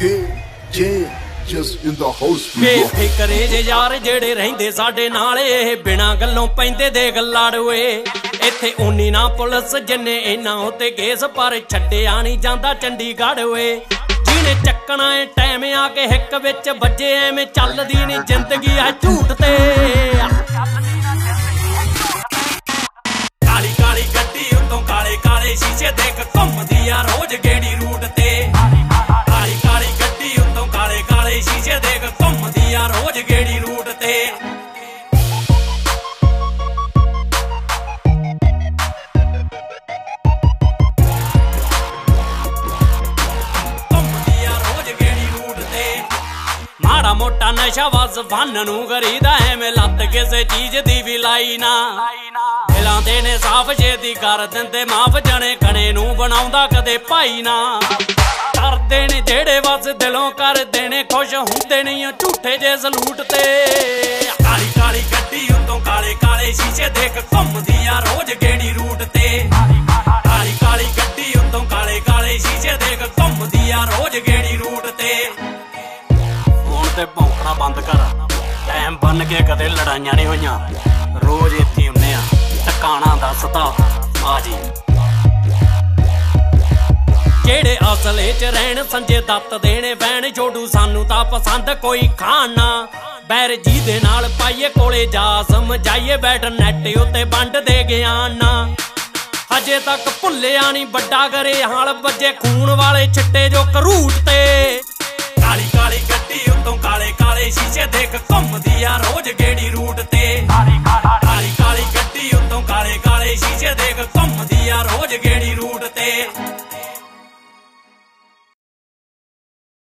Yeah, just in the house we be rock. ਫਿਕਰੇ ਜੇ ਯਾਰ ਜਿਹੜੇ ਰਹਿੰਦੇ ਸਾਡੇ ਨਾਲ ਇਹ ਬਿਨਾ ਗੱਲੋਂ ਪੈਂਦੇ ਦੇਖ ਲਾੜੂਏ ਇੱਥੇ ਉਨੀ ਨਾ ਪੁਲਿਸ ਜਿੰਨੇ ਇਹਨਾਂ ਉਤੇ ਕੇਸ ਪਰ ਛੱਡਿਆ ਨਹੀਂ ਜਾਂਦਾ ਚੰਡੀਗੜ੍ਹ ਓਏ ਜਿਹਨੇ ਚੱਕਣਾ ਏ ਟਾਈਮ ਆ ਕੇ ਹਿੱਕ ਵਿੱਚ ਵੱਜੇ ਐਵੇਂ ਚੱਲਦੀ ਨਹੀਂ ਜ਼ਿੰਦਗੀ ਆ ਝੂਠ ਤੇ। ਕਾਲੀ ਕਾਲੀ ਗੱਡੀ ਉੱਤੋਂ ਕਾਲੇ ਕਾਲੇ ਸ਼ੀਸ਼ੇ ਦੇਖ ਘੁੰਮਦੀ ਆ ਰੋਜ਼ ਗੇੜੀ ਰੂਟ ਤੇ। ਗੇੜੀ ਰੂਟ ਤੇ? ਮਾੜਾ ਮੋਟਾ ਨਸ਼ਾ ਵਸ ਬੰਨ ਨੂੰ ਕਰੀਦਾ ਐਵੇਂ ਲੱਤ ਕਿਸੇ ਚੀਜ਼ ਦੀ ਵੀ ਲਾਈ ਨਾ। ਦਿਲਾਂ ਨੇ ਸਾਫ਼ ਦੀ ਕਰ ਦਿੰਦੇ, ਮਾਫ ਜਣੇ ਕਣੇ ਨੂੰ ਬਣਾਉਂਦਾ ਕਦੇ ਭਾਈ ਨਾ। ਕਰਦੇ ਨੇ, ਜਿਹੜੇ ਵਸ ਦਿਲੋਂ ਕਰਦੇ ਨੇ, ਖੁਸ਼ ਹੁੰਦੇ ਨਹੀਂ ਉਹ ਝੂਠੇ ਜੇ ਸਲੂਟ ਤੇ। ਕਾਲੀ ਕਾਲੀ ਗੱਡੀ ਉੱਤੋਂ ਕਾਲੇ ਕਾਲੇ ਸ਼ੀਸ਼ੇ ਦੇਖ ਘੁੰਮਦੀ ਆ ਰੋਜ਼ ਗੇੜੀ ਰੂਟ ਤੇ। ਕਾਲੀ ਕਾਲੀ ਗੱਡੀ ਉੱਤੋਂ ਕਾਲੇ ਕਾਲੇ ਸ਼ੀਸ਼ੇ ਦੇਖ ਘੁੰਮਦੀ ਆ ਰੋਜ਼ ਗੇੜੀ ਰੂਟ ਤੇ। ਹੁਣ ਤੇ ਭੌਂਕਣਾ ਬੰਦ ਕਰ। ਟਾਈਮ ਬੰਨ ਕੇ ਕਦੇ ਲੜਾਈਆਂ ਨਹੀਂ ਹੋਈਆਂ। ਰੋਜ਼ ਇੱਥੇ ਹੁੰਨੇ ਆ। ਟਿਕਾਣਾ ਦੱਸਦਾ ਆ ਜੀ। ਜਿਹੜੇ ਅਸਲੇ ਚ ਰਹਿਣ, ਸੰਜੇ ਦੱਤ ਦੇਣੇ ਬੈਣ ਜੋਡੂ ਸਾਨੂੰ ਤਾਂ ਪਸੰਦ ਕੋਈ ਖਾਣਾ। ਬੈਰ ਜੀ ਦੇ ਨਾਲ ਪਾਈਏ ਕੋਲੇ ਜਾ ਸਮਝਾਈਏ ਬੈਠ ਨੈਟ ਉੱਤੇ ਵੰਡ ਦੇ ਗਿਆਨਾ। ਹਜੇ ਤੱਕ ਭੁੱਲਿਆ ਨਹੀਂ ਵੱਡਾ ਕਰੇ ਹਾਲ, ਵੱਜੇ ਖੂਨ ਵਾਲੇ ਛਿੱਟੇ ਜੋ ਕਰੂਟ ਤੇ। ਕਾਲੀ ਕਾਲੀ ਗੱਡੀ ਉੱਤੋਂ ਕਾਲੇ ਕਾਲੇ ਸ਼ੀਸ਼ੇ ਦੇਖ ਘੁੰਮਦੀ ਆ ਰੋਜ਼ ਗੇੜੀ ਰੂਟ ਤੇ।